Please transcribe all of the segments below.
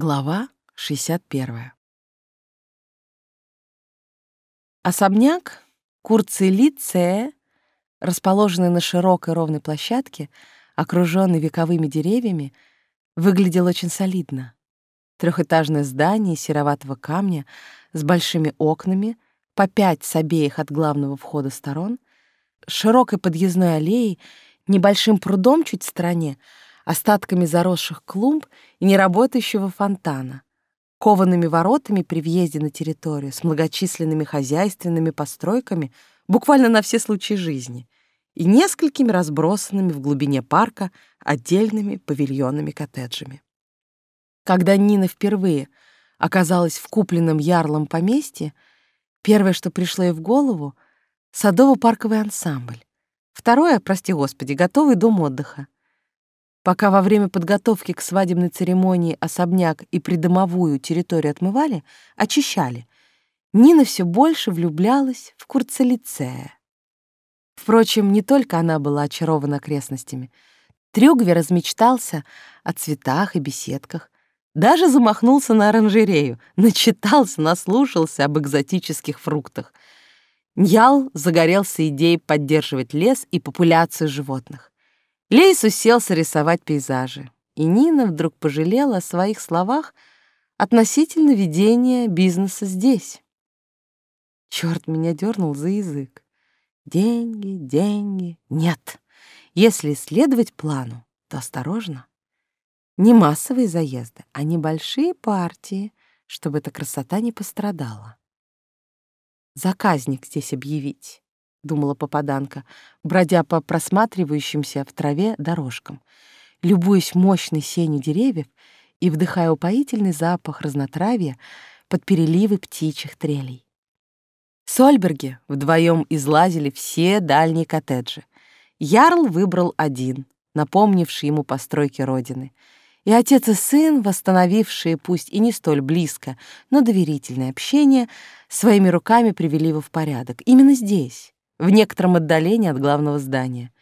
Глава 61. Особняк Курцелице, расположенный на широкой ровной площадке, окруженный вековыми деревьями, выглядел очень солидно. Трехэтажное здание сероватого камня с большими окнами, по пять с обеих от главного входа сторон, широкой подъездной аллеей, небольшим прудом чуть в стороне, остатками заросших клумб и неработающего фонтана, коваными воротами при въезде на территорию с многочисленными хозяйственными постройками буквально на все случаи жизни и несколькими разбросанными в глубине парка отдельными павильонами-коттеджами. Когда Нина впервые оказалась в купленном ярлом поместье, первое, что пришло ей в голову — садово-парковый ансамбль. Второе, прости господи, готовый дом отдыха. Пока во время подготовки к свадебной церемонии особняк и придомовую территорию отмывали, очищали, Нина все больше влюблялась в Курцелицея. Впрочем, не только она была очарована окрестностями. Трюгве размечтался о цветах и беседках, даже замахнулся на оранжерею, начитался, наслушался об экзотических фруктах. Ньял загорелся идеей поддерживать лес и популяцию животных. Лейс уселся рисовать пейзажи, и Нина вдруг пожалела о своих словах относительно ведения бизнеса здесь. Черт меня дернул за язык. Деньги, деньги. Нет. Если следовать плану, то осторожно. Не массовые заезды, а небольшие партии, чтобы эта красота не пострадала. Заказник здесь объявить. — думала попаданка, бродя по просматривающимся в траве дорожкам, любуясь мощной сенью деревьев и вдыхая упоительный запах разнотравья под переливы птичьих трелей. Сольберги вдвоем излазили все дальние коттеджи. Ярл выбрал один, напомнивший ему постройки родины, и отец и сын, восстановившие пусть и не столь близко, но доверительное общение, своими руками привели его в порядок. Именно здесь, в некотором отдалении от главного здания.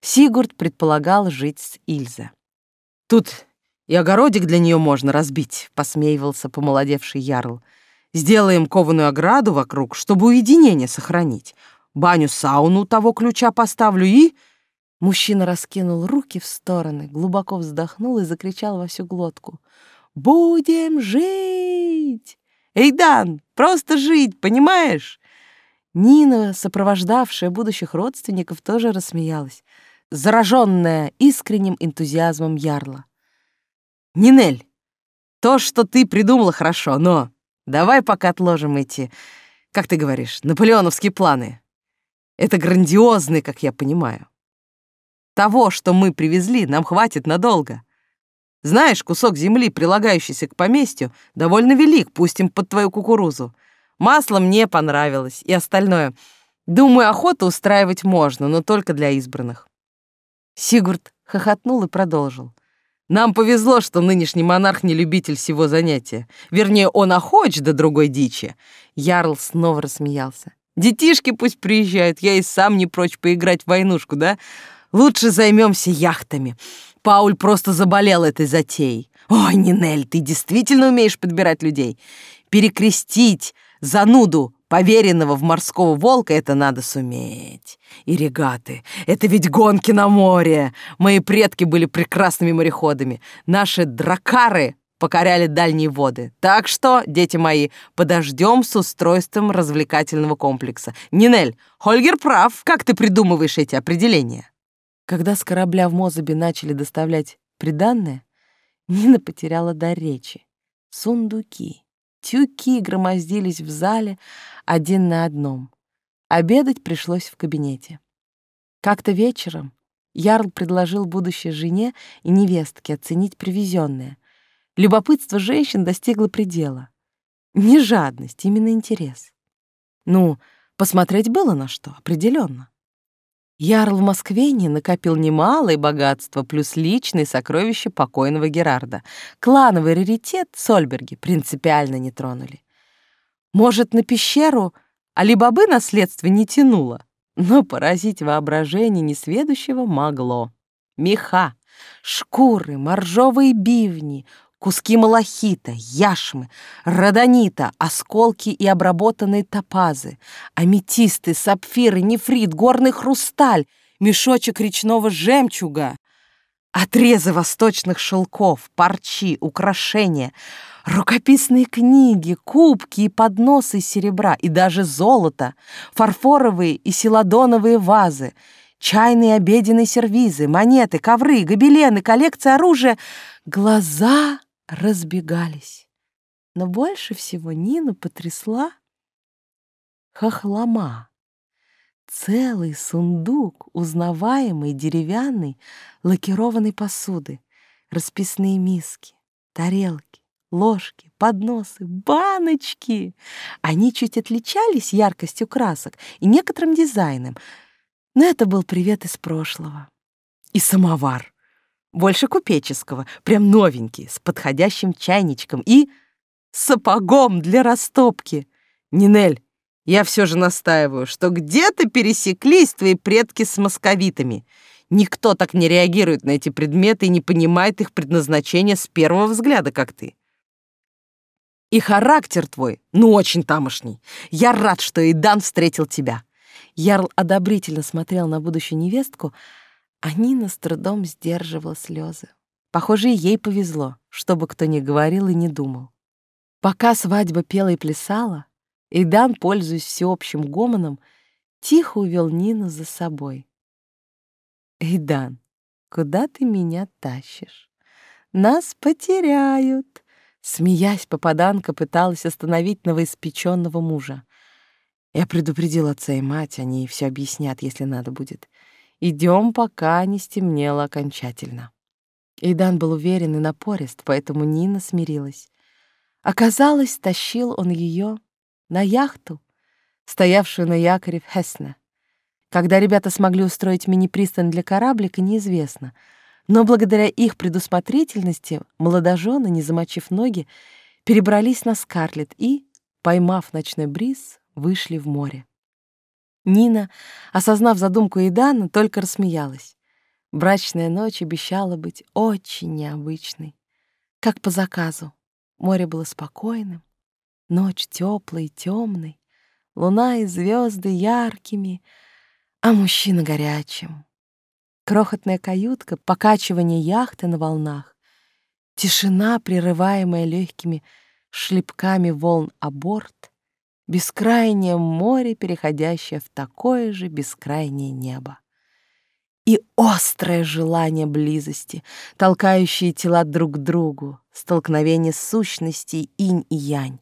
Сигурд предполагал жить с Ильза. «Тут и огородик для нее можно разбить», — посмеивался помолодевший ярл. «Сделаем кованую ограду вокруг, чтобы уединение сохранить. Баню-сауну у того ключа поставлю и...» Мужчина раскинул руки в стороны, глубоко вздохнул и закричал во всю глотку. «Будем жить! Эй, Дан, просто жить, понимаешь? Нина, сопровождавшая будущих родственников, тоже рассмеялась, зараженная искренним энтузиазмом Ярла. «Нинель, то, что ты придумала, хорошо, но давай пока отложим эти, как ты говоришь, наполеоновские планы. Это грандиозный, как я понимаю. Того, что мы привезли, нам хватит надолго. Знаешь, кусок земли, прилагающийся к поместью, довольно велик, пустим под твою кукурузу. Масло мне понравилось и остальное. Думаю, охоту устраивать можно, но только для избранных. Сигурд хохотнул и продолжил. Нам повезло, что нынешний монарх не любитель всего занятия. Вернее, он охоч до другой дичи. Ярл снова рассмеялся. Детишки пусть приезжают, я и сам не прочь поиграть в войнушку, да? Лучше займемся яхтами. Пауль просто заболел этой затеей. Ой, Нинель, ты действительно умеешь подбирать людей. Перекрестить, Зануду, поверенного в морского волка, это надо суметь. И регаты. Это ведь гонки на море. Мои предки были прекрасными мореходами. Наши дракары покоряли дальние воды. Так что, дети мои, подождем с устройством развлекательного комплекса. Нинель, Хольгер прав. Как ты придумываешь эти определения? Когда с корабля в Мозабе начали доставлять приданное, Нина потеряла дар речи. Сундуки. Тюки громоздились в зале один на одном. Обедать пришлось в кабинете. Как-то вечером Ярл предложил будущей жене и невестке оценить привезенное. Любопытство женщин достигло предела. Не жадность, именно интерес. Ну, посмотреть было на что, определенно. Ярл в Москве не накопил немалое богатство, плюс личные сокровища покойного Герарда. Клановый раритет Сольберги принципиально не тронули. Может, на пещеру Алибабы наследство не тянуло, но поразить воображение несведущего могло. Меха, шкуры, моржовые бивни, куски малахита, яшмы, родонита, осколки и обработанные топазы, аметисты, сапфиры, нефрит, горный хрусталь, мешочек речного жемчуга, отрезы восточных шелков, парчи, украшения, рукописные книги, кубки и подносы серебра и даже золото, фарфоровые и селадоновые вазы, чайные обеденные сервизы, монеты, ковры, гобелены, коллекция оружия. Глаза разбегались. Но больше всего Нину потрясла хохлома. Целый сундук узнаваемой деревянной лакированной посуды, расписные миски, тарелки, ложки, подносы, баночки. Они чуть отличались яркостью красок и некоторым дизайном, но это был привет из прошлого. И самовар больше купеческого, прям новенький, с подходящим чайничком и сапогом для растопки. Нинель, я все же настаиваю, что где-то пересеклись твои предки с московитами. Никто так не реагирует на эти предметы и не понимает их предназначения с первого взгляда, как ты. И характер твой, ну, очень тамошний. Я рад, что Идан встретил тебя. Ярл одобрительно смотрел на будущую невестку, а Нина с трудом сдерживала слезы. Похоже, ей повезло, чтобы кто ни говорил и не думал. Пока свадьба пела и плясала, Идан, пользуясь всеобщим гомоном, тихо увел Нину за собой. «Идан, куда ты меня тащишь? Нас потеряют!» Смеясь, попаданка пыталась остановить новоиспеченного мужа. Я предупредил отца и мать, они все объяснят, если надо будет. Идем, пока не стемнело окончательно. Идан был уверен и напорист, поэтому Нина смирилась. Оказалось, тащил он ее на яхту, стоявшую на якоре в Хесне. Когда ребята смогли устроить мини-пристань для кораблика, неизвестно. Но благодаря их предусмотрительности молодожены, не замочив ноги, перебрались на Скарлетт и, поймав ночной бриз, вышли в море. Нина, осознав задумку Идана, только рассмеялась. Брачная ночь обещала быть очень необычной. Как по заказу. Море было спокойным, ночь теплой темной, луна и звезды яркими, а мужчина горячим. Крохотная каютка, покачивание яхты на волнах, тишина, прерываемая легкими шлепками волн о борт — бескрайнее море, переходящее в такое же бескрайнее небо. И острое желание близости, толкающие тела друг к другу, столкновение сущностей инь и янь,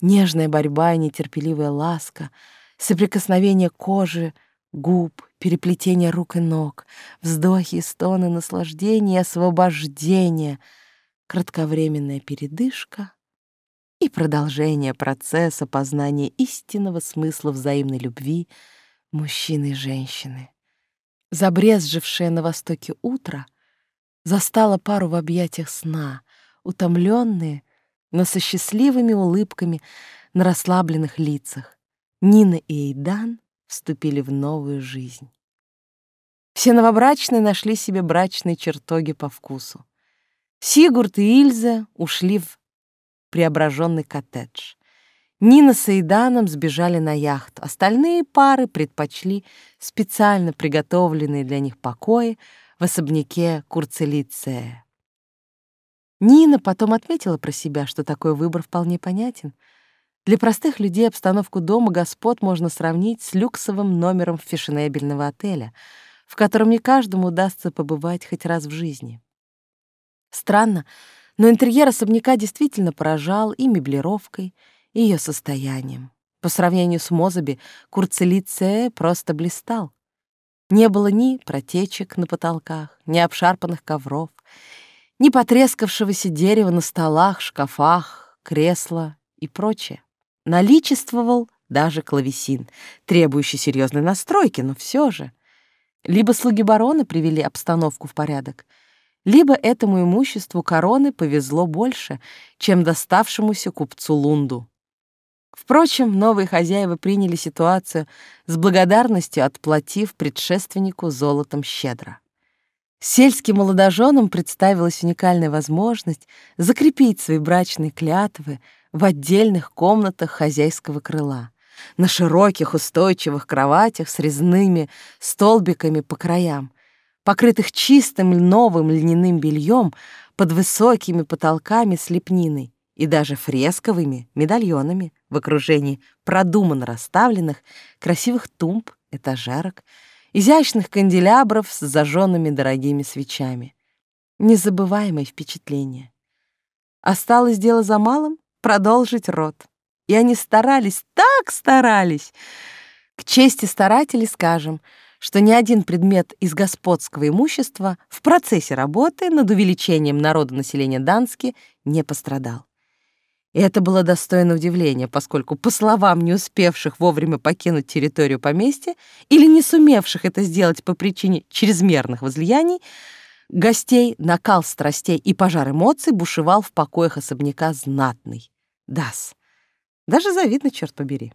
нежная борьба и нетерпеливая ласка, соприкосновение кожи, губ, переплетение рук и ног, вздохи и стоны наслаждения и освобождения, кратковременная передышка — и продолжение процесса познания истинного смысла взаимной любви мужчины и женщины. Забрезжившее на востоке утро застало пару в объятиях сна, утомленные, но со счастливыми улыбками на расслабленных лицах. Нина и Эйдан вступили в новую жизнь. Все новобрачные нашли себе брачные чертоги по вкусу. Сигурд и Ильза ушли в преображенный коттедж. Нина с Эйданом сбежали на яхту. Остальные пары предпочли специально приготовленные для них покои в особняке Курцелиция. Нина потом отметила про себя, что такой выбор вполне понятен. Для простых людей обстановку дома господ можно сравнить с люксовым номером фешенебельного отеля, в котором не каждому удастся побывать хоть раз в жизни. Странно, но интерьер особняка действительно поражал и меблировкой, и ее состоянием. По сравнению с Мозаби, Курцелице просто блистал. Не было ни протечек на потолках, ни обшарпанных ковров, ни потрескавшегося дерева на столах, шкафах, кресла и прочее. Наличествовал даже клавесин, требующий серьезной настройки, но все же. Либо слуги барона привели обстановку в порядок — либо этому имуществу короны повезло больше, чем доставшемуся купцу Лунду. Впрочем, новые хозяева приняли ситуацию с благодарностью, отплатив предшественнику золотом щедро. Сельским молодоженам представилась уникальная возможность закрепить свои брачные клятвы в отдельных комнатах хозяйского крыла, на широких устойчивых кроватях с резными столбиками по краям, покрытых чистым новым льняным бельем под высокими потолками с лепниной и даже фресковыми медальонами в окружении продуманно расставленных красивых тумб, этажерок, изящных канделябров с зажженными дорогими свечами. Незабываемое впечатление. Осталось дело за малым — продолжить род. И они старались, так старались. К чести старателей скажем, что ни один предмет из господского имущества в процессе работы над увеличением народонаселения Дански не пострадал. И это было достойно удивления, поскольку, по словам не успевших вовремя покинуть территорию поместья или не сумевших это сделать по причине чрезмерных возлияний, гостей, накал страстей и пожар эмоций бушевал в покоях особняка знатный. Дас. Даже завидно, черт побери.